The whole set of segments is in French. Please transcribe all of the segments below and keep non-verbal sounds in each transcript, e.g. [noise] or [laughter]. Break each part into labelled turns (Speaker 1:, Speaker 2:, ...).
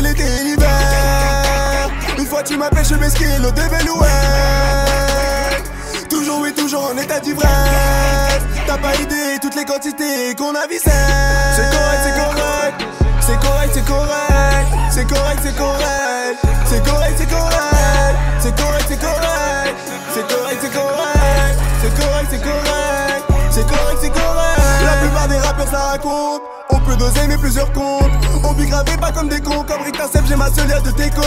Speaker 1: l'été et l'hiver. Une fois tu m'appelles, je m'esquille au ouais. Toujours oui, toujours en état d'ivresse. T'as pas idée toutes les quantités qu'on a vissées. C'est correct, c'est correct. C'est correct, c'est correct. C'est correct, c'est correct. C'est correct, c'est correct. C'est correct, c'est correct. C'est correct, c'est correct. C'est correct, c'est correct. C'est correct, c'est correct. La plupart des rappeurs ça raconte. Doser mais plusieurs comptes. On gravé pas comme des cons. Comme Rita j'ai ma seule de déco.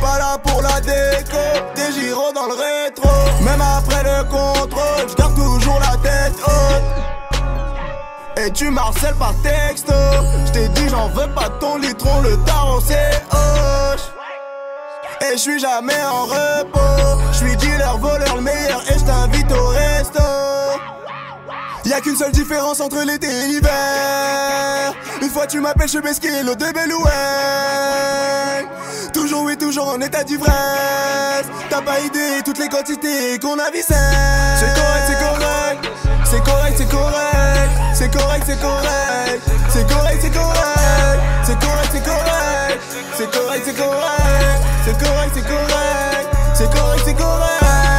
Speaker 1: Pas là pour la déco. Des gyros dans le rétro. Même après le contrôle, je garde toujours la tête haute. Et tu marcelles par texto. J't'ai dit j'en veux pas ton litron, le tarot c'est hoche. Et je suis jamais en repos. Je suis dealer, voleur, le meilleur et je t'invite au resto. Y'a qu'une seule différence entre l'été et l'hiver. Une fois tu m'appelles, je m'esquille au Belouet. Toujours oui, toujours en état d'ivresse. T'as pas idée toutes les quantités qu'on a vissées. C'est correct, c'est correct. C'est correct, c'est correct. C'est correct, c'est correct. C'est correct, c'est correct. C'est correct, c'est correct. C'est correct, c'est correct. C'est correct, c'est correct. C'est correct, c'est correct.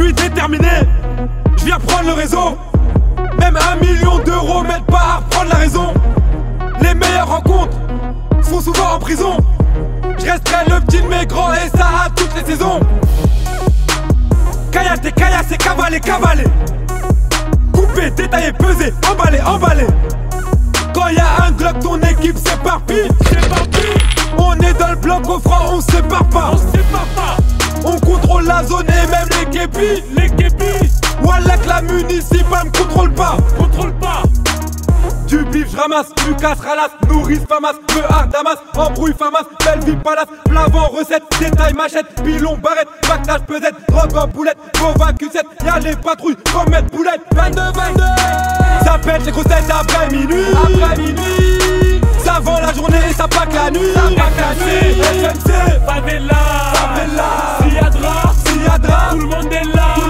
Speaker 2: Suis déterminé, je viens prendre le réseau. Même un million d'euros m'aide pas à reprendre la raison. Les meilleures rencontres se font souvent en prison. Je resterai le petit de mes grands et ça à toutes les saisons. Caillaté, caillassé, cavalé, cavalé. Coupé, détaillé, pesé, emballé, emballé. Quand y a un glock, ton équipe s'éparpille. On est dans le bloc au franc, on sépare pas. On sépare pas. On contrôle la zone et même les képis. Les képis. Wallah que la municipale me contrôle pas. Contrôle pas. Du bif, je ramasse, Lucas ralasse, nourrice, famas, peu Damas, embrouille, famas, belle vie, palace, plavant, recette, détail, machette, pilon, barrette, pactage, pesette, drogue en boulette, bovin, cucette, y'a les patrouilles, comète, boulette, 22, 22 Ça pète les grosses têtes après minuit, après minuit Ça vend la journée et ça pack la nuit, ça pack la nuit, FMC, favela, favela, Siadra, Siadra, tout le monde est là, tout le monde est là,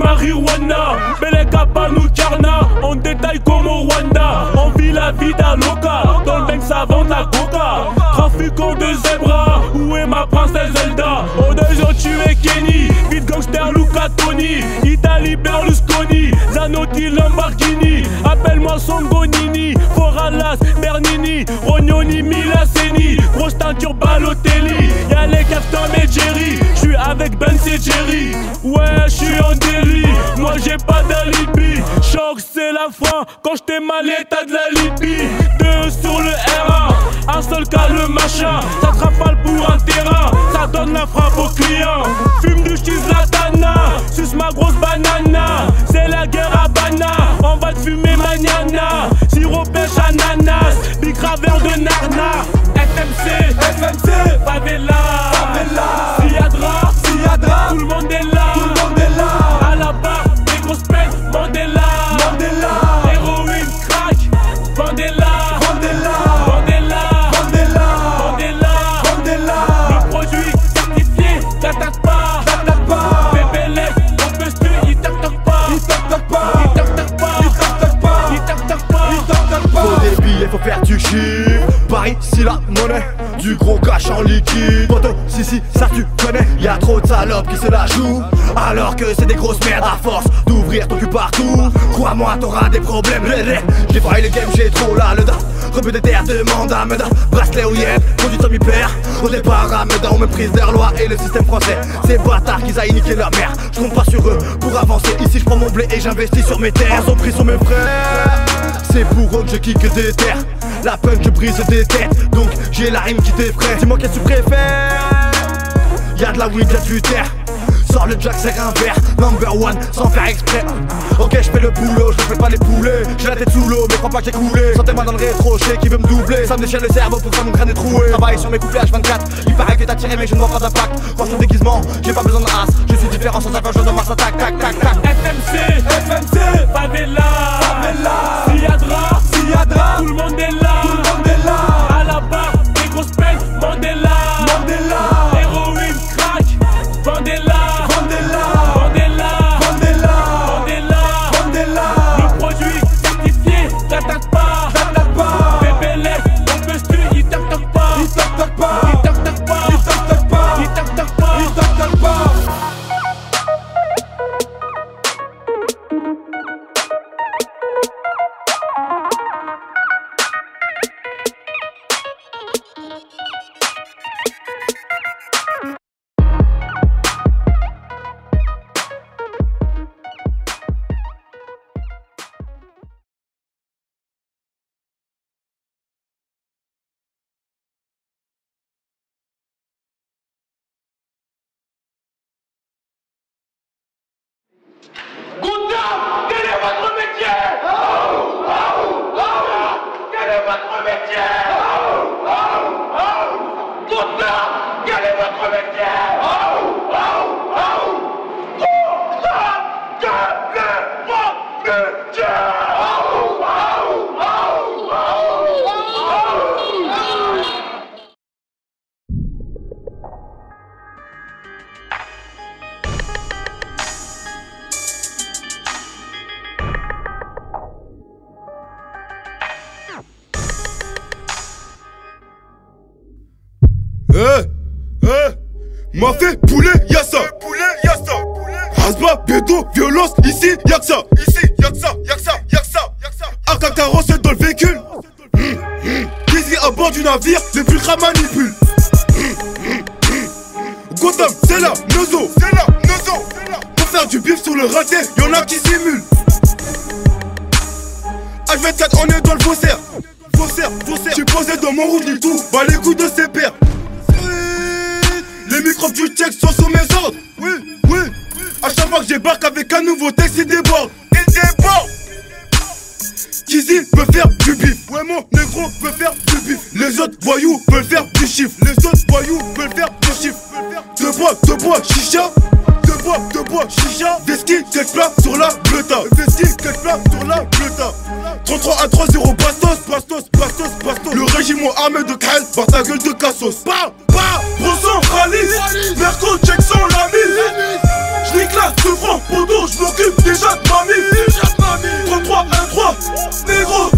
Speaker 2: marijuana, Belega, Banou, Karna, on détaille comme au Rwanda, on vit la vie d'un loca, dans le bec ça vend la coca, trafiquant de zebra, où est ma princesse Zelda, deux ont tué Kenny, vite gangster Luca Tony, Italie Berlusconi, Zanotti Lamborghini, appelle-moi Songonini, Foralas, Bernini, Rognoni, Grosse teinture Balotelli, y'a les Captain et Jerry, j'suis avec Ben et Jerry, ouais j'suis en délit, moi j'ai pas d'alibi, choc c'est la fin, quand j't'ai mal état de la Libye, deux sur le R1, un seul cas le machin, ça te rafale pour un terrain, ça donne la frappe au client, fume du cheese latana, suce ma grosse banana, c'est la guerre à Bana, on va te fumer magnana, sirop pêche ananas, big graveur de Narna, favela. Siadra, Siadra, tout le monde est là. Tout le monde est là. À la barre, des grosses peines, Mandela. Mandela. Héroïne, crack, Mandela. Mandela.
Speaker 3: Mandela.
Speaker 4: Mandela. Mandela. Le
Speaker 2: produit certifié, t'attaque pas.
Speaker 4: T'attaque pas. Bébé
Speaker 2: on peut se il t'attaque pas. Il
Speaker 4: t'attaque pas. Il
Speaker 2: pas. Il
Speaker 4: t'attaque pas. Il
Speaker 2: pas. Il
Speaker 4: t'attaque pas.
Speaker 3: Faut faut faire du shit. Paris, si la monnaie, du gros cash en liquide. Poto, si, si, ça tu connais. Y'a trop de salopes qui se la jouent. Alors que c'est des grosses merdes à force d'ouvrir ton cul partout. Crois-moi, t'auras des problèmes. J'ai failli le game, j'ai trop là le da. Rebut des terres, demande à Meda. Bracelet ou yep, conduit Tommy Père. Au départ, à Meda, on méprise leur loi et le système français. Ces bâtards qu'ils aillent niquer leur mère. Je compte pas sur eux pour avancer. Ici, je prends mon blé et j'investis sur mes terres. Ils ont pris sur mes frères. C'est pour eux que je kick des terres. La punk, je brise des têtes. Donc, j'ai la rime qui t'effraie. Dis-moi qu'est-ce que tu préfères. Y'a de la weed, y'a du terre. Sors le jack, c'est un verre, number one, sans faire exprès. Ok, je fais le boulot, je fais pas les poulets. J'ai la tête sous l'eau, mais crois pas que j'ai coulé. Sentez-moi dans le rétro, je sais qui veut me doubler. Ça me déchire le cerveau pour ça mon crâne est troué. Travaille sur mes couplets H24. Il paraît que t'as tiré, mais je ne vois pas d'impact. Crois son déguisement, j'ai pas besoin de race. Je suis différent sans savoir, je de Mars, tac, tac, tac, tac.
Speaker 4: FMC,
Speaker 2: FMC, Favela,
Speaker 4: Favela,
Speaker 2: Siadra,
Speaker 4: Siadra,
Speaker 2: tout le monde est là,
Speaker 4: tout le monde est là.
Speaker 2: à la barre, des grosses peines, Mandela,
Speaker 5: m'a fait poulet, y'a ça. Poulet, y'a ça. Rasba, bédo, violence, ici, y'a que ça. Négro veut faire du bif. Les autres voyous veulent faire du chiffre. Les autres voyous veulent faire du chiffre. De bois, de bois, chicha. De bois, de bois, chicha. Veski, quelques plats sur la bleuta. Veski, quelques plats sur la bleuta. 33 à 3 0 Bastos, Bastos, Bastos, Bastos. Le régime armé de Kyle, par ta gueule de cassos. Bah, bah, Bronson, Khalis, Merco, sans la mise. J'nique la deux francs, poteau, j'm'occupe déjà de ma mie. 33 1 3, négro,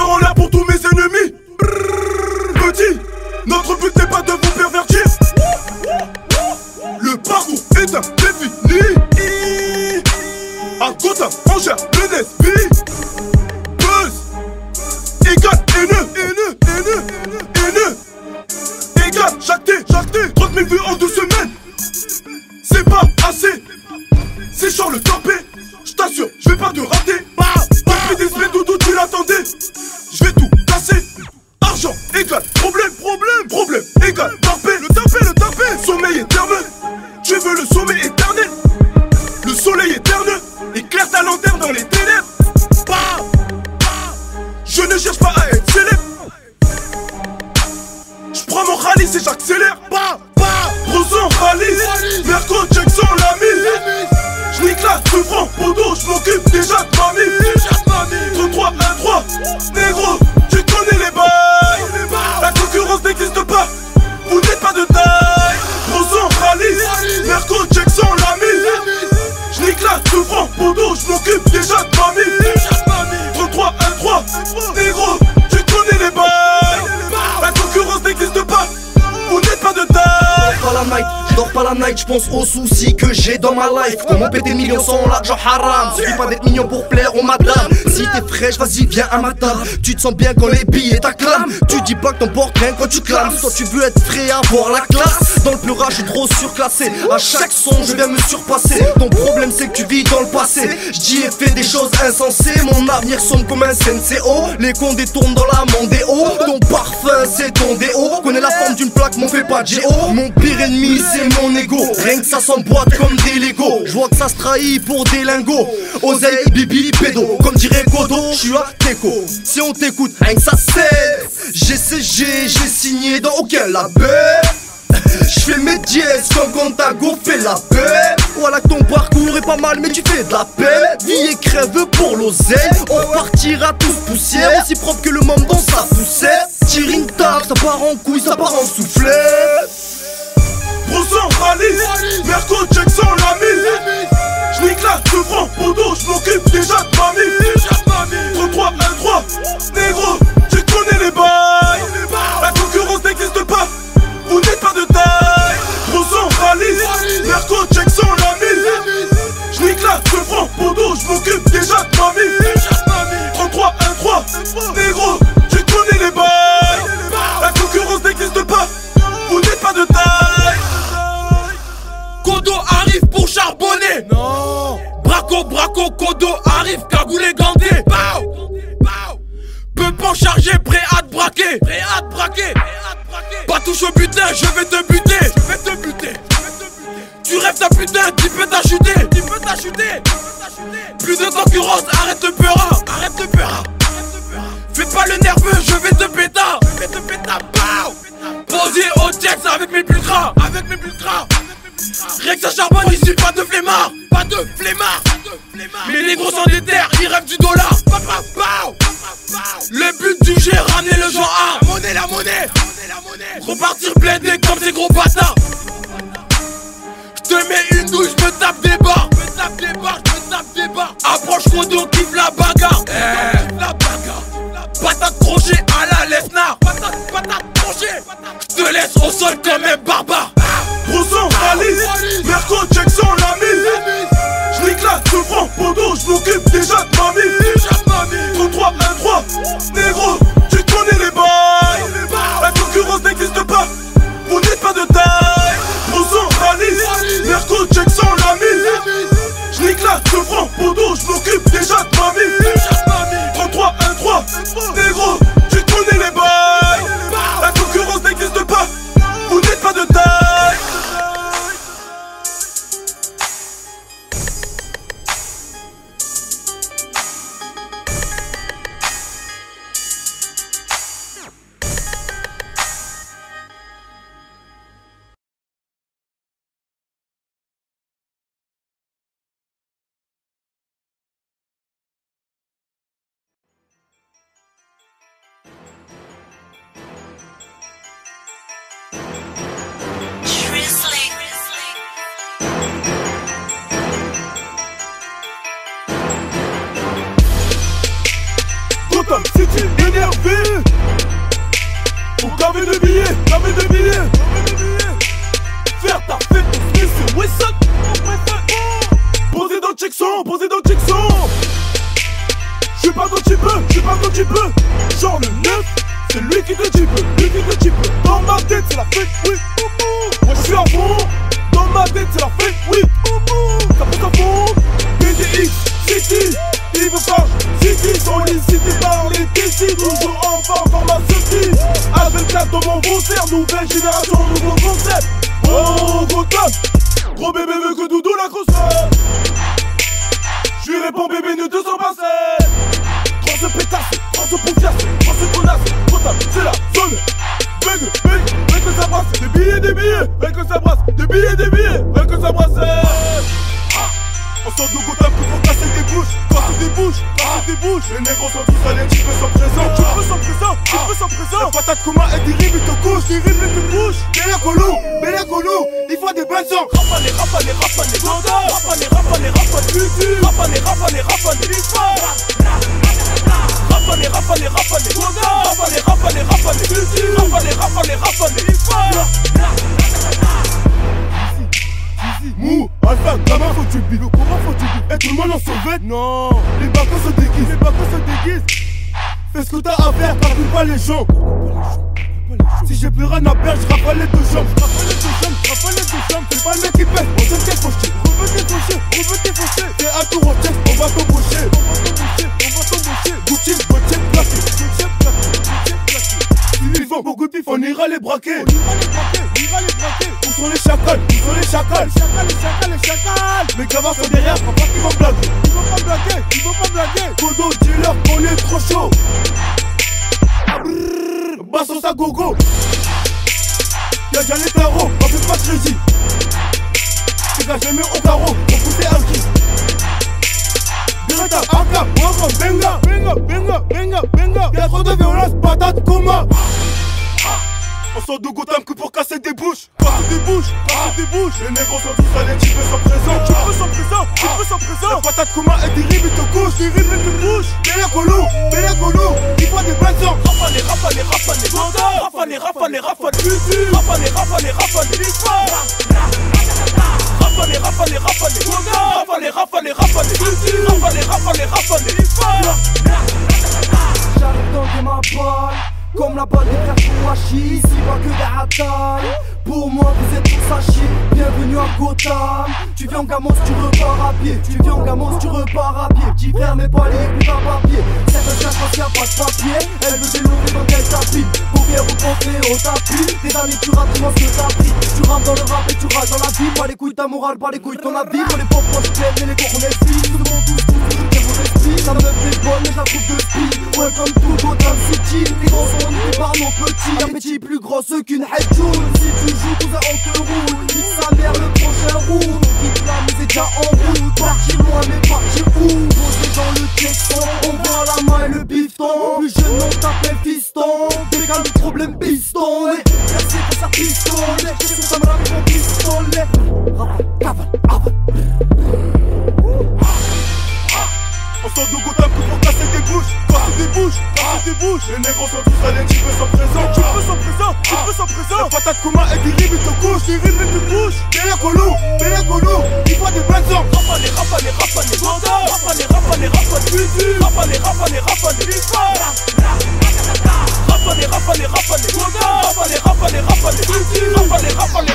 Speaker 5: En l'air pour tous mes ennemis. Petit, notre but n'est pas de vous pervertir. Le parcours est indéfini. À Gotham, on
Speaker 6: aux soucis que j'ai dans ma life. Comment péter millions sans l'argent haram? Suffit pas d'être mignon pour plaire aux madames. Si t'es fraîche, vas-y, viens à ma table. Tu te sens bien quand les billets t'acclament. Tu dis pas que ton porte rien quand tu clames. Toi, tu veux être frais, avoir la classe. Dans le pleurage, je suis trop surclassé. À chaque son, je viens me surpasser. Ton problème, c'est que tu vis dans le passé. J'dis et fais des choses insensées. Mon avenir sombre comme un CNCO. Les cons détournent dans la mondéo. Ton parfum, c'est ton déo. Connais la forme d'une plaque, m'en fais pas de. Mon pire ennemi, c'est mon ego. Rien que ça s'emboîte comme des Lego. Je vois que ça se trahit pour des lingots. Oseille, bibi, pédo. Comme dirait Kodo, je suis à Teco. Si on t'écoute, rien que ça c'est. GCG, j'ai signé dans aucun label. J'fais mes dièses comme quand ta go fait la paix Voilà que ton parcours est pas mal mais tu fais de la peine Vie et crève pour l'oseille On partira tous poussière Aussi propre que le môme dans sa poussette Tire une ça part en couille, ça part en soufflet
Speaker 5: Broson Khalis, Merco check sans la mise. J'nique la franc, poteau, j'm'occupe déjà de ma mie. 3 1 3, négro, tu connais les bails. La concurrence n'existe pas, vous n'êtes pas de taille. Broson Khalis, Merco check sans la mise. J'nique la tout franc, poteau, j'm'occupe déjà de ma mie. 3 1 3, négro, tu connais les bails. La concurrence n'existe pas, vous n'êtes pas de taille.
Speaker 7: Kodo arrive pour charbonner. Non. Braco, braco, Kodo arrive, cagoulé, gandé. Pow. Peupon chargé, prêt à te braquer. Prêt à te braquer. Pas touche au butin, je vais te buter. Je vais te buter. Tu rêves ta putain, tu peux t'acheter. Tu peux t'acheter. Plus de concurrence, arrête de peur. Arrête de peur. Fais pas le nerveux, je vais te péter. Je vais te péter. Posé au jet avec mes bulcras. Avec mes bulcras. Rien que ça charbonne ici, pas de flemmard. Pas de flemmard. Mais les gros sont des terres, ils rêvent du dollar. Le but du jeu, ramener le genre A. Monnaie la monnaie. Repartir blindé comme ces gros bâtards
Speaker 5: la fête, oui Moi j'suis à fond Dans ma tête c'est la fête, oui Ça pousse à fond BDX, City il veut pas City sollicité par les TC Toujours en forme pharmaceutique A24 dans mon concert Nouvelle génération, nouveau Les négros sont tous allés, tu peux sans présent, tu peux sans présent, tu peux sans présent. La patate coma et des rimes, te couche, des rimes, te couche. Bella colou, bella colou, il faut des bonnes sons.
Speaker 8: Rapane, rapane, rapane, Gotham. Rapane, rapane, rapane, futur. Rapane, rapane, rapane, l'histoire. Rapane, rapane, rapane, Gotham. Rapane, rapane, rapane, futur. Rapane, rapane, rapane, l'histoire.
Speaker 5: Mou, Alpha, comment faut tu bide Comment faut tu bide Et tout le monde en sauvette Non Les se déguisent Les bateaux se déguisent Fais ce que t'as à faire, par pas les gens si j'ai plus rien à perdre, je rafale les deux jambes, je rafale les deux jambes, rafale les jambes, c'est pas le on tes fauchés, on veut tes fauchés, on veut tes fauchés, t'es à tour en on va t'embaucher, on va t'embaucher, on va t'embaucher, Si vivant, beaucoup de pif, on ira les braquer, on ira les braquer, on ira les braquer, où sont les chacals, où sont les chacals, les chacals, les chacals, les chacals, mes camarades sont derrière, papa qui vont blaguer, ils vont pas blaguer, ils vont pas blaguer, Kodo, dis-leur qu'on est trop chaud. Bassos à gogo. Y'a déjà les tarots, on fait pas de crédit. C'est gars jamais au carreau, on poussait un kiss Beretta, Aka, Waka, Benga Benga, Benga, Benga, Benga Y'a trop de violence, patate, coma on sort de Gotham que pour casser des bouches Casser des bouches, casser des bouches Les négros sont tous allés, tu peux sans présent Tu peux sans présent, tu peux sans présent La patate coma et des rimes, te couche Des rimes, Il faut des bonnes
Speaker 8: Rapane, rapane, rapane, Gotham. Rapane, rapane, rapane, futur. Rapane, rapane, rapane, l'histoire. Rapane, rapane, rapane, Gotham. Rapane, rapane, rapane, futur. Rapane, rapane, rapane, l'histoire.
Speaker 9: J'arrive dans ma balle Comme la balle des frères Kouachi Ici pas que des Pour moi vous êtes tous à Bienvenue à Gotham. Tu viens en gamos tu repars à pied. Tu viens en gamos tu repars à pied. Petit frère mais pas les plus à papier quand y'a pas de papier Elle veut délourer dans tapis. Ou portée au tapis Tes amis tu rates dis-moi ce que Tu rames dans le rap et tu rages dans la vie. Pas les couilles ta morale, pas les couilles ton avis. Pour les pauvres proches pleines et les cours on est filles Tout le monde tous Ça me fait bonne mais la de speed. Welcome to Gotham City Les grands sont niqués par nos petits. Un petit plus gros qu'une headjoule Si tu joues tout ça on te roule. Le prochain round Quitte la déjà en route Partir loin mais partir où? Posé dans le texton On voit la main et le bifton. Plus jeune on t'appelle fiston. Dégage le problème pistolet Merci pour sa pistolet ça me ramène mon pistolet Rafale, cavale, avale
Speaker 5: Sort de Gotham que pour casser des bouches Casser des bouches, casser des bouches Les négros sont tous allés, tu peux sans présent Tu peux sans présent, tu peux sans présent La patate et des rimes, te Des rimes, te couche Bella colou, bella colou Il faut des bonnes sons
Speaker 8: Rapane, rapane, rapane, Gotham. Rapane, rapane, rapane, futur. Rapane, rapane, rapane, l'histoire. Rapane, rapane, rapane, Gotham. Rapane, rapane, rapane, futur. Rapane, rapane,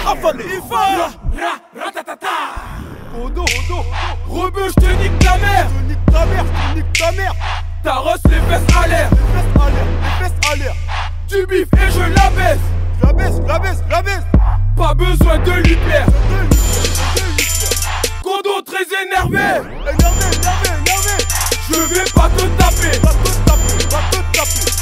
Speaker 8: rapane, l'histoire.
Speaker 5: Odo, Odo,
Speaker 8: Rebeu, je te nique ta mère.
Speaker 5: je nique ta mère, je nique ta mère
Speaker 8: Ta rosse, les fesses à l'air.
Speaker 5: Les fesses à l'air, les fesses à l'air
Speaker 8: Du bif et je la baisse.
Speaker 5: Je la baisse, je la baisse, je la baisse
Speaker 8: Pas besoin de lui plaire. Condo très énervé.
Speaker 5: Énervé, énervé, énervé
Speaker 8: Je vais pas te taper.
Speaker 5: Va te taper, va te taper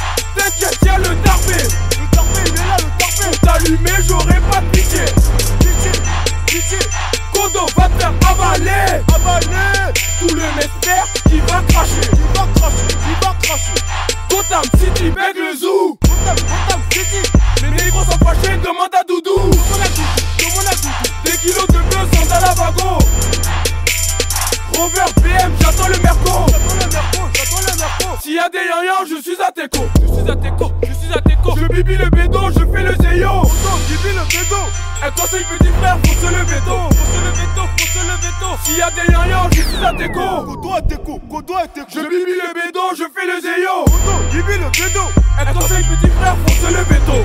Speaker 8: Un conseil petit frère, faut se lever tôt. Faut se lever tôt, faut se lever tôt. S'il y a des yanyans, je suis à Teco.
Speaker 5: Kodo à Teco, Kodo à Teco
Speaker 8: Je bibi le bédo, je fais le zéyo.
Speaker 5: Odo, Gibi le bédo
Speaker 8: Un conseil petit frère, faut se lever tôt?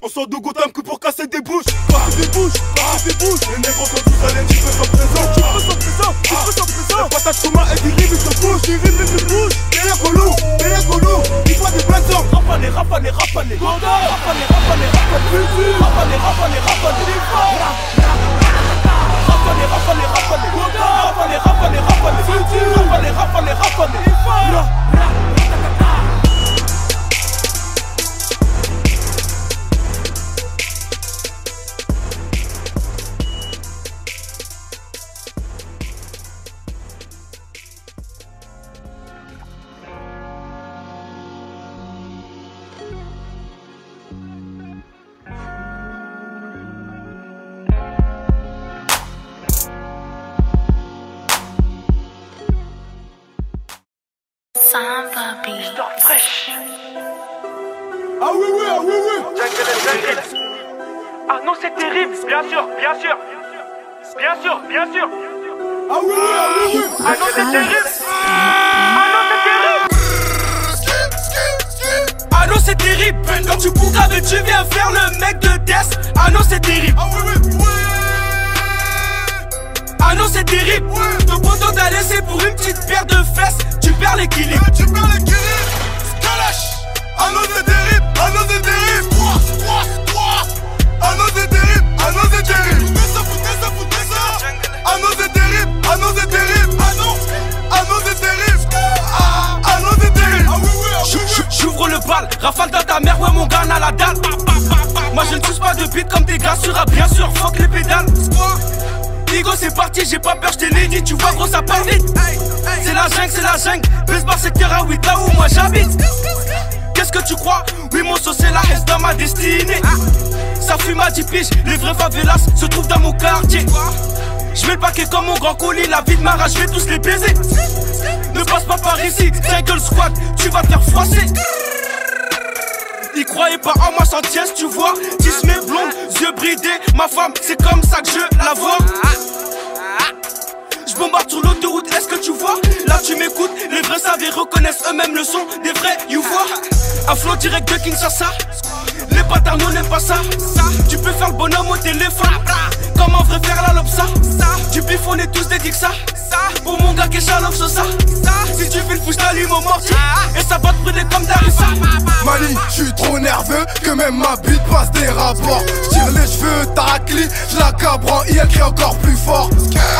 Speaker 5: On sort de Gotham que pour casser des bouches Casser des bouches, casser des bouches Les négros sont tous allés, tu peux sans présent Tu peux sans présent, tu peux sans présent La patate coma et des rimes, te couche Des rimes, te couche Bella colou, bella colou Il faut des bonnes sons
Speaker 8: Rapane, rapane, rapane, Goda. Rapane, rapane, rapane, futur. Rapane, rapane, rapane, l'effort. Rapane, rapane, rapane, Goda. Rapane, rapane, rapane, futur. Rapane, rapane, rapane, l'effort.
Speaker 5: Ah oui, oui, ah oui, oui.
Speaker 10: Ah non, c'est terrible, bien sûr, bien sûr. Bien sûr, bien sûr.
Speaker 5: Ah oui, oui, ah oui, oui.
Speaker 10: Ah non, c'est terrible. Ah non, c'est terrible.
Speaker 8: Ah non, c'est terrible. Quand tu et tu viens faire le mec de test. Ah non, c'est terrible.
Speaker 5: Ah oui, oui, oui.
Speaker 8: Ah non, c'est terrible. Ton poteau t'a laissé pour une petite paire de fesses. Tu perds l'équilibre.
Speaker 5: Tu perds l'équilibre. Scalache. Ah. Ah non, c'est terrible. Toi, toi, toi. Ah non, c'est terrible. Ah non, c'est terrible. Foutez ça, foutez ça, foutez ça. Ah non, c'est terrible. Ah non, c'est terrible. Ah. Ah non, c'est terrible. Ah, ah. Ah ah oui, oui.
Speaker 8: J'ouvre le bal, rafale dans ta mère, ouais mon gars, à la dalle. Moi je ne touche pas de beat comme des gars sur bien sûr, fuck les pédales. Nigo c'est parti, j'ai pas peur, j't'ai l'ai dit, tu vois gros ça part vite. C'est la jungle, c'est la jungle, Besbar secteur à 8 là où moi j'habite. Qu'est-ce que tu crois? Oui mon sauce c'est la S dans ma destinée. Ça fume à 10 piges, les vrais favelas se trouvent dans mon quartier. Je mets le paquet comme mon grand colis, la vie de ma rage, je vais tous les baiser. Ne passe pas par ici, Jungle Squad, tu vas te faire froisser. Ils croyaient pas en moi sans tièce, tu vois. 10 mes blondes, yeux bridés, ma femme, c'est comme ça que je la vois. Je bombarde sur l'autoroute, est-ce que tu vois? Là tu m'écoutes, les vrais et reconnaissent eux-mêmes le son des vrais, you vois Un flow direct de Kinshasa. Les bâtards n'aiment pas ça. Tu peux faire le bonhomme au téléphone Comme un vrai faire la lopsa Du bif on est tous des dicks ça Pour mon gars qui est chalof ça Si tu fais le fou j't'allume au mortier Et ça va te brûler comme Darissa
Speaker 11: Mali, je suis trop nerveux que même ma bite passe des rapports. J'tire les cheveux, tacli, je la cabre et elle crie encore plus fort.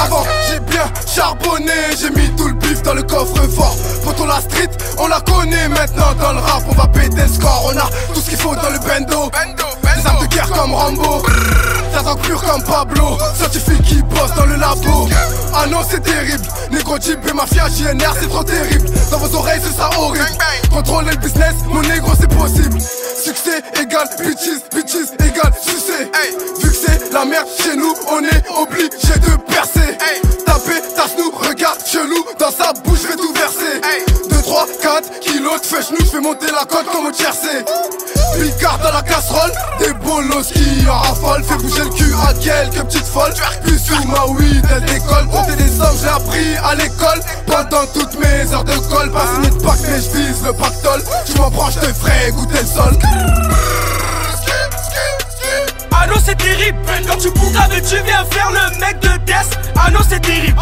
Speaker 11: Avant, j'ai bien charbonné, j'ai mis tout le bif dans le coffre-fort. Poto la street, on la connaît maintenant dans le rap, on va péter le score. On a tout ce qu'il faut dans le bendo. Des armes de guerre comme Rambo. Pur comme Pablo, scientifique qui bosse dans le labo. Ah non, c'est terrible. Négro Jeep et mafia JNR, c'est trop terrible. Dans vos oreilles, ce sera horrible. Contrôler le business, mon négro, c'est possible. Succès égale bitches, bitches égale succès. Vu que c'est la merde chez nous, on est obligé de percer. Taper, tasse nous, regarde chelou, dans sa bouche, je vais tout verser. 2, 3, 4 kilos de fèche, nous, je fais monter la côte comme au tiercé. Picard dans la casserole, des bolos qui en rafale, fait bouger le cul à quelques petites folles. Puis sous ma weed, elle décolle, compter des sommes, j'ai appris à l'école. Pendant toutes mes heures de colle, pas signé de pack, mais je vise le pactole. Je m'en branche, te ferai goûter le sol.
Speaker 8: Ah non c'est terrible Quand tu et tu viens faire le mec de test Ah non c'est terrible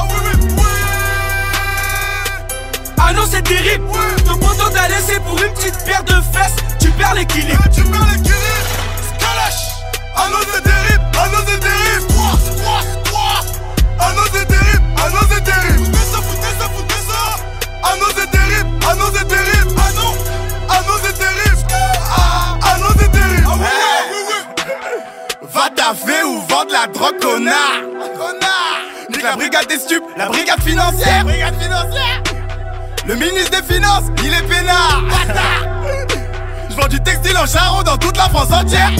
Speaker 8: Ah non c'est terrible Ton poteau t'a laissé pour une petite paire de fesses Tu perds l'équilibre
Speaker 5: Tu perds l'équilibre. Scalache. Ah non, c'est terrible. Toi. Ah non, c'est terrible. Ah non, c'est terrible. Foutez ça, foutez ça, foutez ça. Non, c'est terrible. Ah, ah non, c'est terrible. Ah oui, oui, oui, oui.
Speaker 1: Va taffer ou vendre la drogue, connard Nique la brigade des stupes, la brigade financière Brigade financière Le ministre des Finances, il est peinard Je vends du textile en charron dans toute la France entière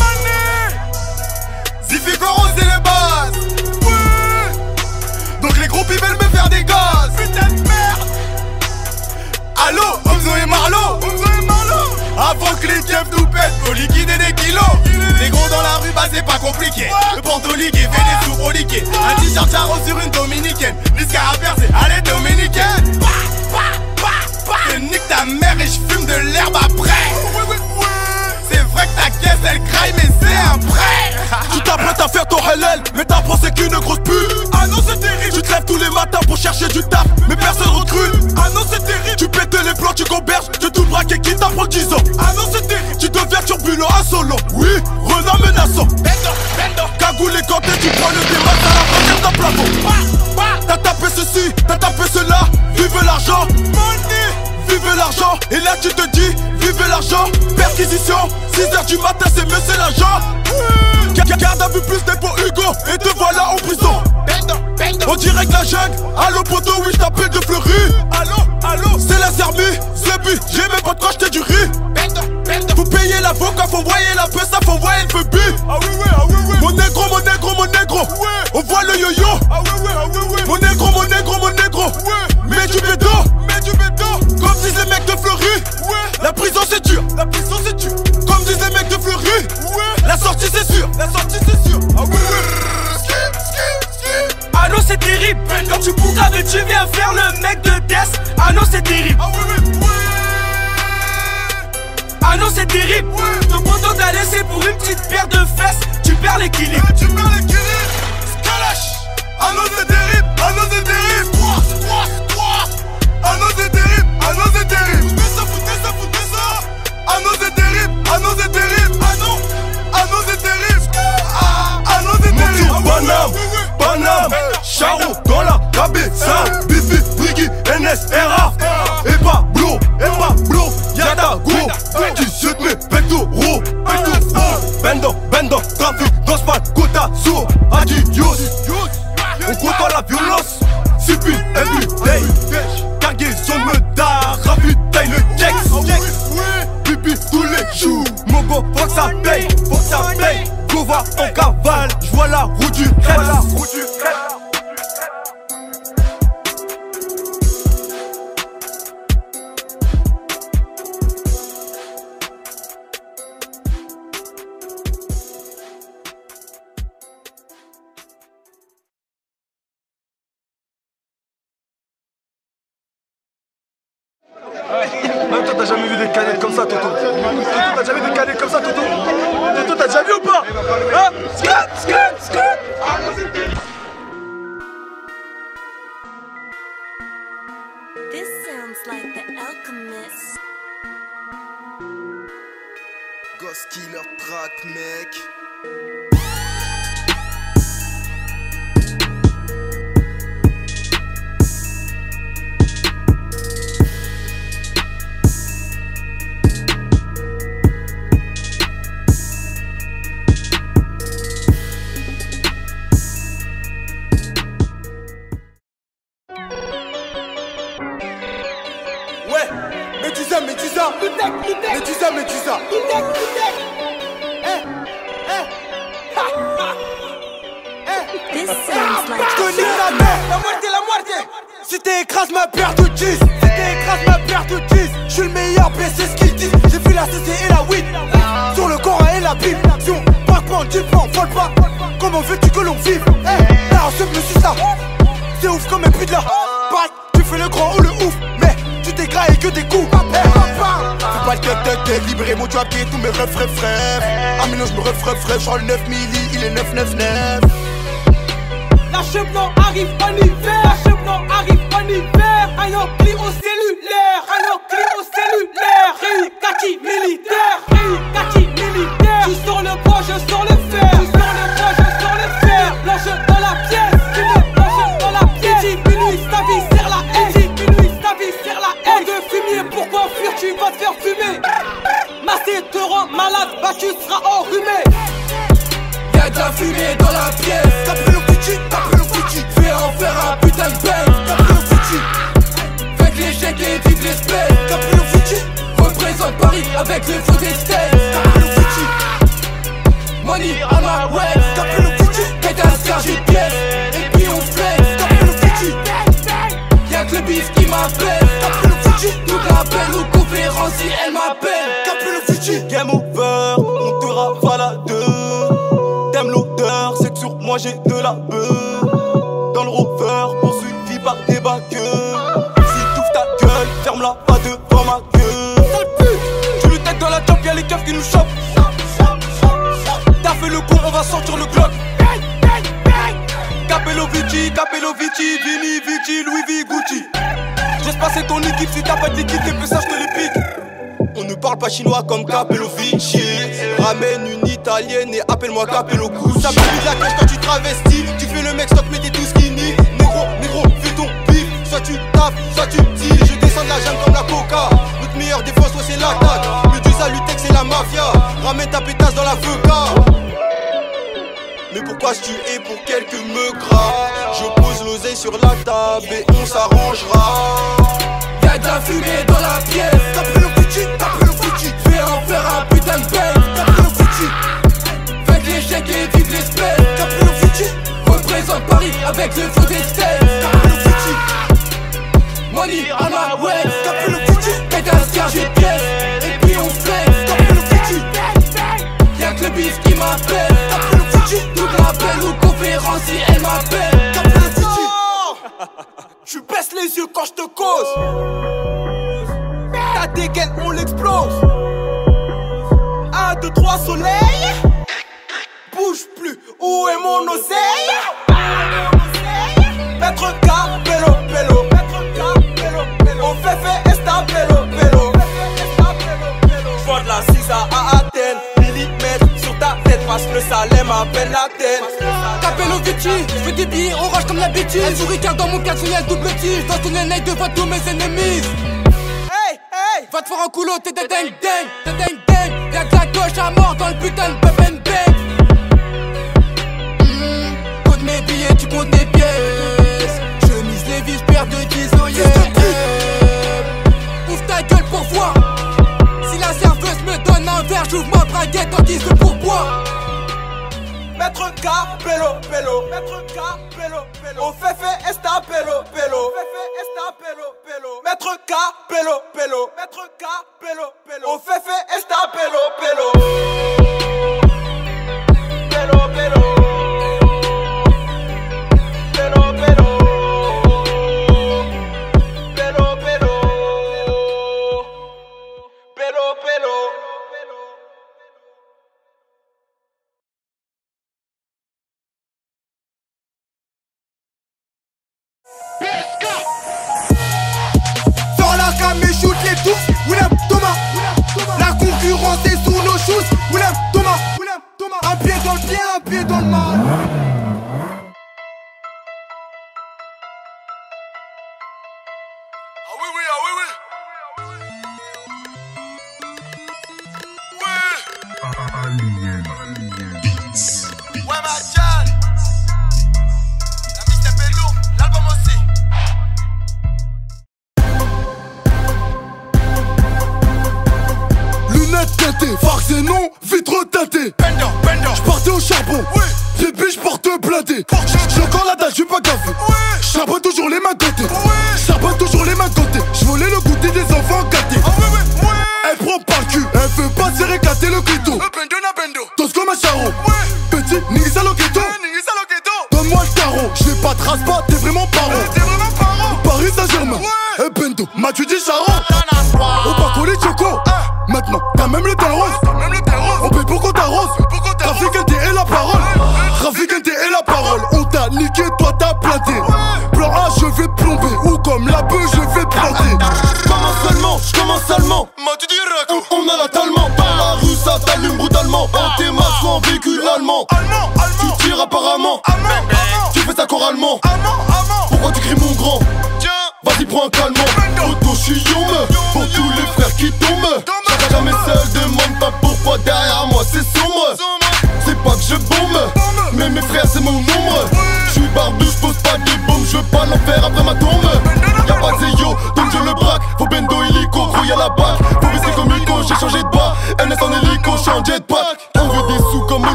Speaker 1: Zifi Goro, c'est le boss. Donc les groupes ils veulent me faire des gosses. Putain de merde. Allô, Omzo et Marlo. Avant que les keufs nous pètent, faut liquider des kilos. Les gros dans la rue, bah c'est pas compliqué. Le portolique et fait des sous reliqués. Un t-shirt sur une dominicaine. Niska à percer, allez dominicaine. Je nique ta mère et je fume de l'herbe après. C'est vrai que ta caisse elle craille mais c'est un prêt
Speaker 8: Tu t'apprêtes à faire ton halal Mais ta c'est qu'une grosse pute Ah non c'est terrible. Tu te tous les matins pour chercher du taf Mais personne recrute. Ah non c'est terrible. Tu pètes les plans, tu gamberges Tu tout braquer qui t'apprend 10 ans Ah non c'est terrible. Tu deviens turbulent insolent. Oui, renard menaçant. Cagoule et ganté, tu prends le débat à la frontière d'un plafond. T'as tapé ceci, t'as tapé cela. Vive l'argent. Vive l'argent. Et là tu te dis Vive l'argent. Perquisition. 6h du matin c'est monsieur l'agent Vue plus des pour Hugo Et te voilà en prison. On dirait que la jungle Allo poto oui je t'appelle de Fleury. Allo, allo C'est la Zermi, c'est but. J'ai même pas de quoi acheter du riz. Faut payer l'avocat, faut envoyer la peste, ça faut envoyer le
Speaker 12: Terrible. Ton content d'aller, c'est pour une petite paire de fesses. Tu perds l'équilibre.
Speaker 13: Tu perds l'équilibre. Scalache. Non, c'est terrible. Ah non, c'est terrible. Ah non, c'est terrible. Ah non, c'est terrible. Foutez ça, foutez ça, foutez ça. Ah non, c'est terrible. Ah non. Ah c'est terrible.
Speaker 3: Banam, Banam, Charo dans la Bifi, Briggy, NSRA, et
Speaker 13: Médusa, Médusa Médusa, Médusa.
Speaker 10: This sounds like
Speaker 13: Je connais la mère, la moitié, la moitié. Si t'écrases ma paire de 10 Si t'écrases ma paire de 10 Je suis le meilleur, mais c'est ce qu'ils disent. J'ai vu la CC et la weed Sur le Coran et la Bible. Si on braque pas, on dit pas, on vole pas. Comment veux-tu que l'on vive? Eh, là, on me suis ça. C'est ouf comme un puits de là Pat, tu fais le grand ou le ouf Mais tu t'écrailles que des coups Eh, Fais pas le tête tête tête Libéré mon job qui est tous mes refs refs refs Un mélange me ref ref ref Genre le 9 milli, il est 999
Speaker 12: La chevelon arrive en hiver. La chevelon arrive en hiver. Un ampli au cellulaire. Un ampli au cellulaire. Réucati militaire. Réucati militaire. Tu sors le bois, je sors le fer. Tu sors le bois, je sors le fer. Blanche dans la pièce. Blanche dans la pièce. Il dit pourquoi fuir Tu vas te faire fumer. Massé te rend malade, bah tu seras enrhumé. Y'a de la fumée dans la pièce.
Speaker 13: T'as pris le t'as
Speaker 12: Fais en faire un putain de bang
Speaker 13: T'as pris le
Speaker 12: Fais que les chèques et vive l'espèce.
Speaker 13: T'as pris le
Speaker 12: Représente Paris avec le feu des States
Speaker 13: T'as pris le
Speaker 12: Money on my way.
Speaker 13: T'as pris le
Speaker 12: Pète un scargé pièce Et puis on flex.
Speaker 13: T'as pris le Gucci
Speaker 12: Y'a que le bif qui m'appelle
Speaker 13: Gucci
Speaker 12: Nous l'appelle aux conférences si elle m'appelle
Speaker 13: T'as pris le Gucci
Speaker 3: Game over, on te rafale à deux. T'aimes l'odeur, c'est que sur moi j'ai de la beuh. C'est ton équipe, si t'as pas de liquide, tes ça je te les pique. On ne parle pas chinois comme Capello Vici. Ramène une italienne et appelle-moi Capello Gucci. Ça brûle de la cache quand tu travestis. Tu fais le mec, stop, mais t'es tout skinny. Négro, négro, fais ton bif. Soit tu tapes, soit tu tires. Je descends de la jungle comme la coca. Notre meilleure défense, ouais, c'est l'attaque. Medusa, Lutex, c'est la mafia. Ramène ta pétasse dans la VK. Mais pourquoi se tuer pour quelques me gras Je pose l'oseille sur la table et on s'arrangera
Speaker 12: Y'a de la fumée dans la pièce.
Speaker 13: T'as pris le Gucci, t'as pris le Gucci
Speaker 12: Fais en faire un putain de bang
Speaker 13: T'as pris le
Speaker 12: Fais que les chèques et vive l'espèce.
Speaker 13: T'as pris le Gucci
Speaker 12: Représente Paris avec le feu des States
Speaker 13: T'as pris le Gucci
Speaker 12: Money on my way
Speaker 13: T'as pris le Gucci
Speaker 12: Pète un scargé pièce. Et puis on flex.
Speaker 13: T'as pris le Gucci
Speaker 12: Y'a que le bif qui m'appelle.
Speaker 13: T'as pris le Gucci
Speaker 12: Nous l'appelle aux conférences si elle m'appelle.
Speaker 13: T'as pris le Gucci [laughs] Je baisse les yeux quand je te cause.
Speaker 8: Ta dégaine, on l'explose. 1, 2, 3, soleil. Bouge plus, où est mon oseille? Maître K, pélo, pélo. Maître K. On fait fait esta, pélo, pélo. Je de la 6 à Athènes, millimètre ta tête parce que le salem appelle la tête.
Speaker 12: T'appelles au Vichy, je veux des billets orange comme l'habitude. Un sourire car dans mon cas, je tout petit. Je dois tourner le devant tous mes ennemis.
Speaker 8: Hey, hey,
Speaker 12: va te faire un culot, t'es des ding ding, t'es ding ding. Y'a que la gauche à mort dans le putain de pep and bang. Hmm, mes billets, tu comptes mes pièces. Je mise les vies, je perds de 10 oh yeah. Ouvre ta gueule pour voir. Si la serveuse me donne un verre, j'ouvre ma braguette en guise de pourboire.
Speaker 8: Maître K, pelo, pelo. Maître K, pelo, pelo. Au fefe esta pelo, pelo. Fefe esta pelo, pelo. Maître K, pelo, pelo. Maître K,
Speaker 14: pelo,
Speaker 5: pelo. Au fefe esta pelo, pelo. Pelo, pelo.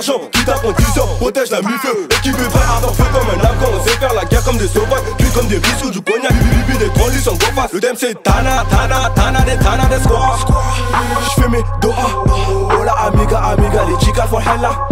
Speaker 5: qui t'apprend 10 protège la mi-feu. Équipe est prête à feu comme un afghan, on sait faire la guerre comme des sauvages, puis comme des bisous du cognac, bibi des grands lits en gofasse. Le thème c'est Tana, Tana, Tana, des Tana, des squats. Ah, J'fais mes doigts, hola amiga, amiga, les chicas font hella.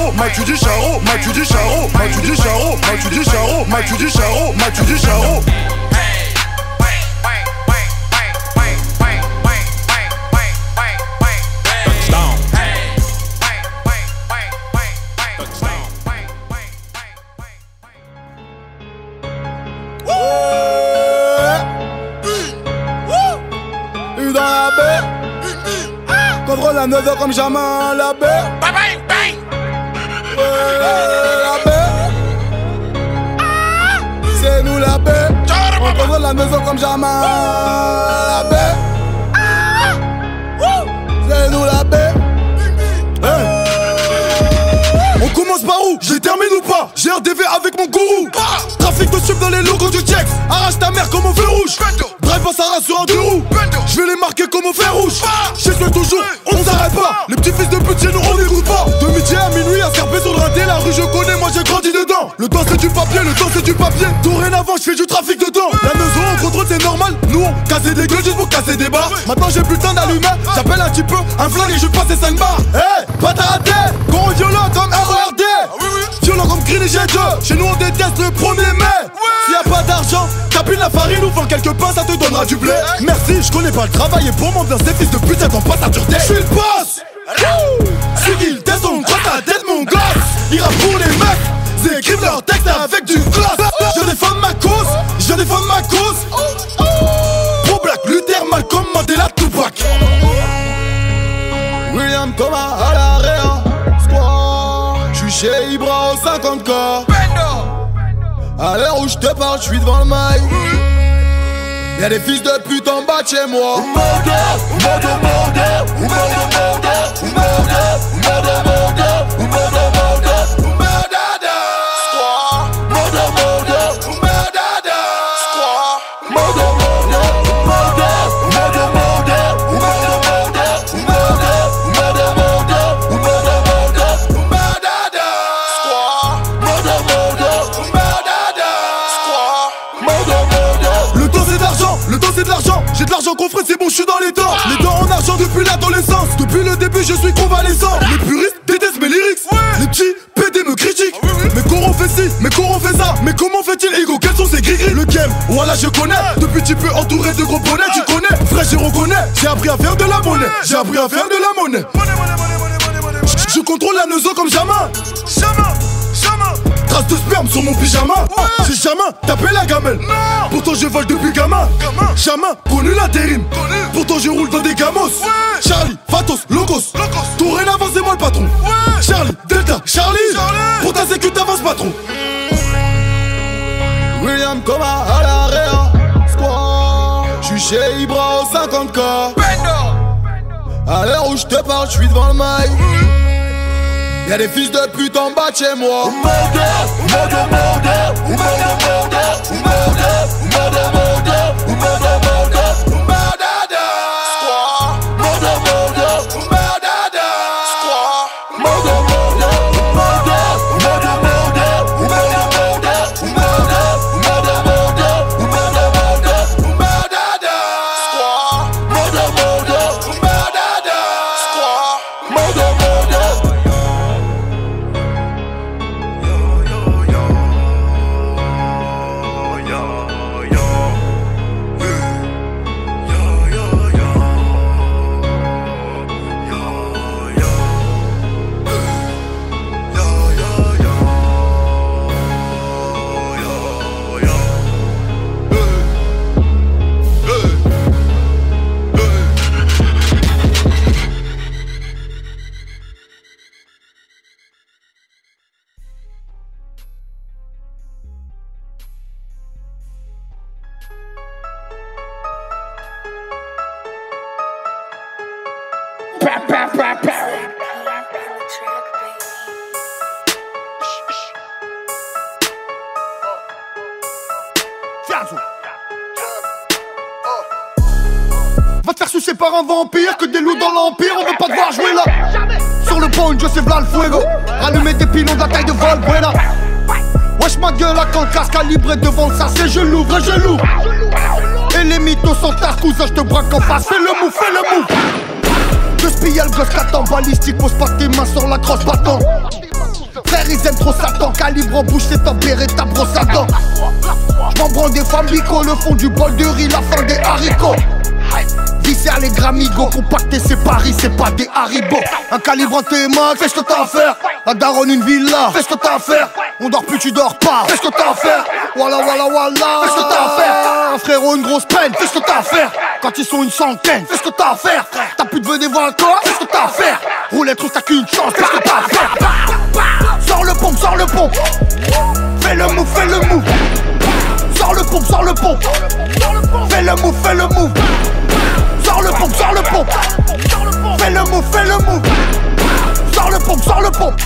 Speaker 15: Charo. Mathieu du Charo. Mathieu du Charo. Mathieu du Charo. Mathieu du Charo. Mathieu du Charo. Mathieu du Charo.
Speaker 5: U dans la baie. Contrôle la 9 comme Jamin la baie. Ouais, la baie. C'est nous la baie. On contrôle la maison comme Jamin la baie. C'est nous la. Hein? On commence par où? Je termine ou pas? J'ai un DV avec mon gourou Trafic de sub dans les logos du checks Arrache ta mère comme au feu rouge En Sarah sur un deux roues Je vais les marquer comme au fer rouge. Chez soi toujours, on s'arrête pas. Les petits fils de pute nous on n'écoute pas. De midi à minuit à scarper sur le raté La rue je connais, moi j'ai grandi dedans. Le temps c'est du papier, le temps c'est du papier. Dorénavant je fais du trafic dedans. La maison on contrôle c'est normal. Nous on cassait des gueules juste pour casser des barres. Maintenant j'ai plus le temps d'allumer. J'appelle un petit peu un flingue et je passe 5 bars Hey, pas t'arrêter. Con violent comme RERD Comme Green et G2 Chez nous on déteste le 1er mai. S'il y a pas d'argent, tapine la farine ou vends quelques pains ça te donnera du blé. Merci, je connais pas le travail et pour m'ambiance ces fils de pute t'attends pas ça dure Je suis le boss. Celui qui teste on croit ta tête mon gosse. Rappe pour les mecs écrivent leurs textes avec du gloss. Je défends ma cause, je défends ma cause. Pro Black, Luther, Malcolm, Mandela, Tupac. William Thomas à l'area Squad J'suis chez Ibra au 50k À l'heure où j'te parle, j'suis devant le mail Y'a des fils de pute en bas de chez moi Depuis je suis convalescent. Les puristes détestent mes lyrics. Les petits PD me critiquent. Mais comment fait ci, mais comment fait ça Mais comment fait-il, Ego? Quels sont ces gris-gris? Le game, voilà, je connais. Depuis petit peu entouré de gros bonnets, tu connais? Frère, je reconnais. J'ai appris à faire de la monnaie. J'ai appris à faire de la monnaie. Je- Je contrôle la neuzo comme. Jamais, jamais. Trace de sperme sur mon pyjama. J'ai jamais tapé la gamelle. Pourtant je vole depuis gamin. Jamais connu l'intérim. Pourtant je roule dans des gamos. Charlie, Fatos, Locos. Rien avance, c'est moi le patron. Charlie, Delta, Charlie. Pour ta sécu, t'avances patron. William Coma à l'area. Squad. J'suis chez Ibra au 50k. À l'heure où je te parle, je suis devant le mail. Y'a des fils de pute en bas de chez moi. Murder, murder, murder, murder, murder, murder, murder, murder, murder, murder,
Speaker 15: par un vampire que des loups dans l'empire, on veut pas devoir jouer là. Sur le point, Joseph là le fuego. Rallumer des pilons de la taille de Valbuena. Wesh ma gueule à quand le casque calibré devant le sas et je l'ouvre et je l'ouvre. Et les mythos sont cousin, je te braque en face, fais le mou, fais le mou. De spiller le gosse qu'attend balistique, pose pas tes mains sur la crosse battant. Frère, ils aiment trop Satan, calibre en bouche, c'est tempéré ta brosse à dents. J'm'en branle des femmes le fond du bol de riz, la fin des haricots. Visser les gramigos, compacter c'est Paris, c'est pas des haribots. Un calibre en tes mains, fais ce que t'as à faire. La daronne, une villa, fais ce que t'as à faire. On dort plus, tu dors pas, fais ce que t'as à faire. Voilà, voilà, voilà, fais ce que t'as à faire. Un frérot, une grosse peine, fais ce que t'as à faire. Quand ils sont une centaine, fais ce que t'as à faire. T'as plus de venir voir corps, fais ce que t'as à faire. Roulette trouve t'as qu'une chance, fais ce que t'as à faire. Sors le pompe, sors le pompe. Fais le move, fais le move. Sors le pompe, sors le pompe. Fais le move, fais le move. Sors le pompe, sors le pompe. Fais le move, fais le move. Sors le pompe, sors le pompe.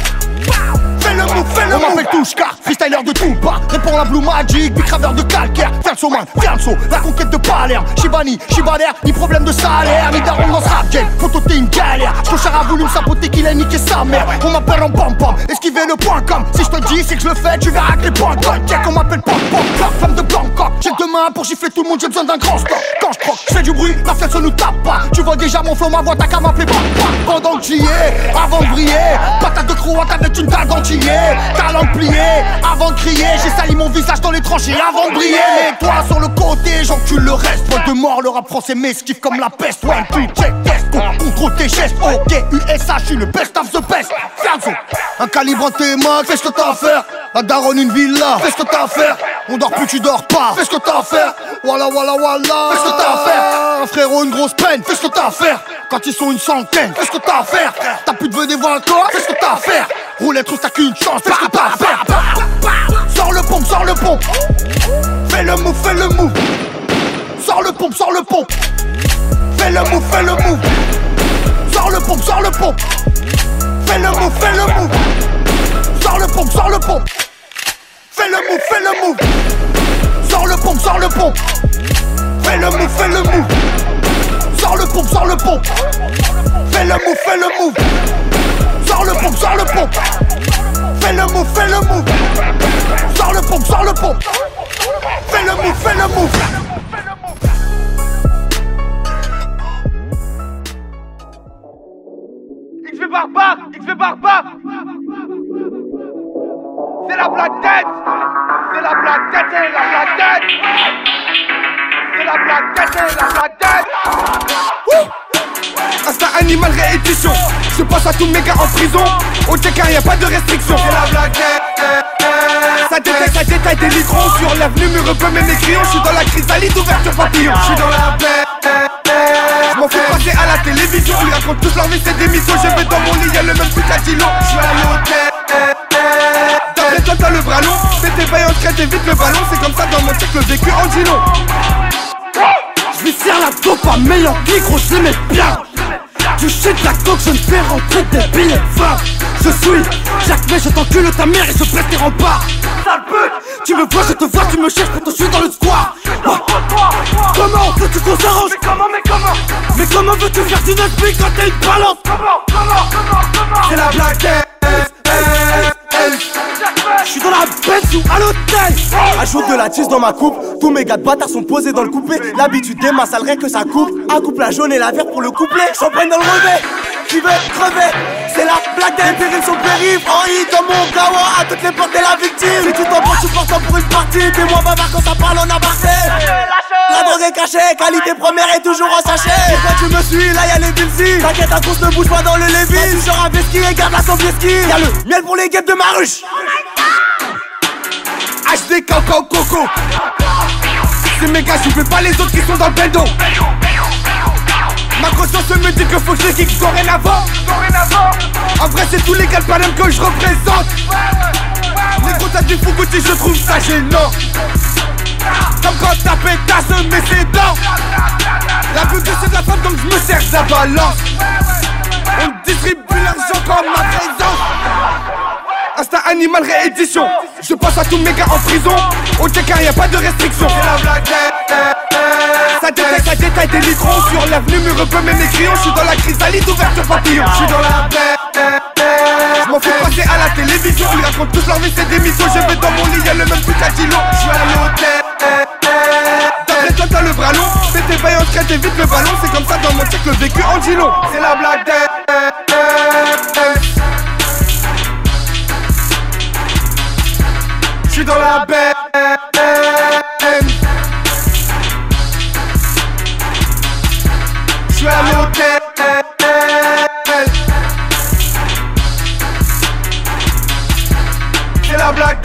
Speaker 15: Fais le move, fais le. On m'appelle Touchka, freestyler de tout bas. Réponds la Blue Magic, bicraveur de calcaire. Saut, man, saut. La conquête de Palerme. Shibani, Shibader, ni problème de salaire. Ni daron dans ce rap game. Photo, t'es une galère. J'cochère a voulu me saboter qu'il a niqué sa mère. On m'appelle en pom pom. Esquiver le point com. Si je te dis, c'est que je le fais, tu verras que les points com. Check, on m'appelle pom pom. Clock, femme de Bangkok. J'ai deux mains pour gifler tout le monde, j'ai besoin d'un grand stop. Quand je croque, je fais du bruit, la fête se nous tape pas. Tu vois déjà mon flow, ma voix, t'as qu'à m'appeler pom pom. Pendant que j'y ai, avant de briller. Patate de croate avec une dalle d'antillais. Ta langue pliée, avant de crier. J'ai sali mon visage dans les tranchées avant de briller. Mais toi sur le côté, j'encule le reste. Poil de mort, le rap français m'esquive comme la peste. One, two, check, test, con- contrôle tes gestes. Ok, USA, je suis le best of the best. Ferzo, un calibre en tes mains, fais ce que t'as à faire. La daronne, une villa, fais ce que t'as à faire. On dort plus, tu dors pas, fais ce que t'as à faire. Voilà, voilà, voilà, fais ce que t'as à faire. Un frérot, une grosse peine, fais ce que t'as à faire. Quand ils sont une centaine, fais ce que t'as à faire. T'as plus de venir voir le corps, fais ce que t'as à faire. Roulette russe, t'as qu'une chance, fais ce que t'as à. Sors le pompe, sors le pompe. Fais le move, fais le move. Sors le pompe, sors le pompe. Fais le move, fais le move. Sors le pompe, sors le pompe. Fais le move, fais le move. Sors le pompe, sors le pompe. Fais le move, fais le move. Sors le pompe, sors le pompe. Fais le move, fais le move. Sors le pompe, sors le pompe. Fais le move, fais le move. Sors le pompe, sors le pompe. Fais le move, fais le move. Sors le pompe, sors le pompe. Fais le move, fais le move.
Speaker 16: Barbare, il fait barbare. C'est la black. C'est la black tête, c'est la black. C'est la black tête, c'est la black.
Speaker 8: Instinct animal réédition Je passe à tous mes gars en prison. Au check y'a pas de restriction. C'est la blague. Ça détecte, ça détaille des litrons Sur l'avenue. Me repeux mes crayons Je suis dans la chrysalide d'ouverture papillon. Je suis dans la paix Je m'en fais passer à la télévision. Ils racontent tous leur vie c'est des missions. Je vais dans mon lit y'a le même putain d'îlot Je suis à l'hôtel. D'après toi t'as le bras long. Tes bails en traite vite le ballon. C'est comme ça dans mon check le vécu en gilon. Je lui serre la dope à meilleur micro, je l'aimais bien Tu sais de la coque, je ne fais rentrer des billets Va, je suis Jacques mais je t'encule ta mère et je presse tes remparts Tu me vois, je te vois, tu me cherches, pourtant je suis dans le square. Comment veux-tu qu'on s'arrange? Mais comment, mais comment? Mais comment veux-tu faire du netflix quand t'es une balance? Comment, comment, comment, comment? C'est la blague je suis dans la bête ou à l'hôtel. Ajoute de la cheese dans ma coupe. Tous mes gars de bâtards sont posés dans le coupé. L'habitude des masses, salerait que ça coupe. Un couple la jaune et la verte pour le couplet. Champagne dans le revêt Qui veut crever. C'est la blague des périls son périph' En hit dans mon gawa À toutes les portes de la victime. Si tu t'en prends, tu portes ça pour une partie. T'es moins bavard quand ça parle en aparté La drogue est cachée Qualité première est toujours en sachet. Et quand tu me suis, là y'a les villes T'inquiète, un course ne bouge pas dans le Lévis. Tu sors un vesqui et garde la sans ski Y'a le miel pour les guêpes de ma ruche HD Cacao Coco C'est mes gars, je fais pas les autres qui sont dans le bendo Ma conscience me dit que faut que je les kick dorénavant. En vrai c'est tous les Paname que je représente. Les gros t'as du Fuguti je trouve ça gênant. Comme quand ta pétasse met ses dents La plus c'est de la femme donc je me sers la balance. On distribue l'argent comme ma présence Instinct animal réédition. Je passe à tous mes gars en prison. Au checker, y a pas de restriction.
Speaker 17: C'est la blague.
Speaker 8: Ça détaille, ça détaille des litrons Sur l'avenue, me repeux mes crayons. J'suis dans la chrysalide, ouverture papillon
Speaker 17: J'suis dans la paix
Speaker 8: Je m'en fais passer à la télévision. Ils racontent tous leur vie, c'est des missions Je vais dans mon lit, y'a le même truc à Dilo
Speaker 17: J'suis à l'hôtel.
Speaker 8: Toi t'as le bras long. Fais tes bails en évite le ballon. C'est comme ça dans mon check, le vécu en gilon.
Speaker 17: C'est la blague
Speaker 8: J'suis dans la baie
Speaker 17: J'suis à l'hôtel. C'est la blague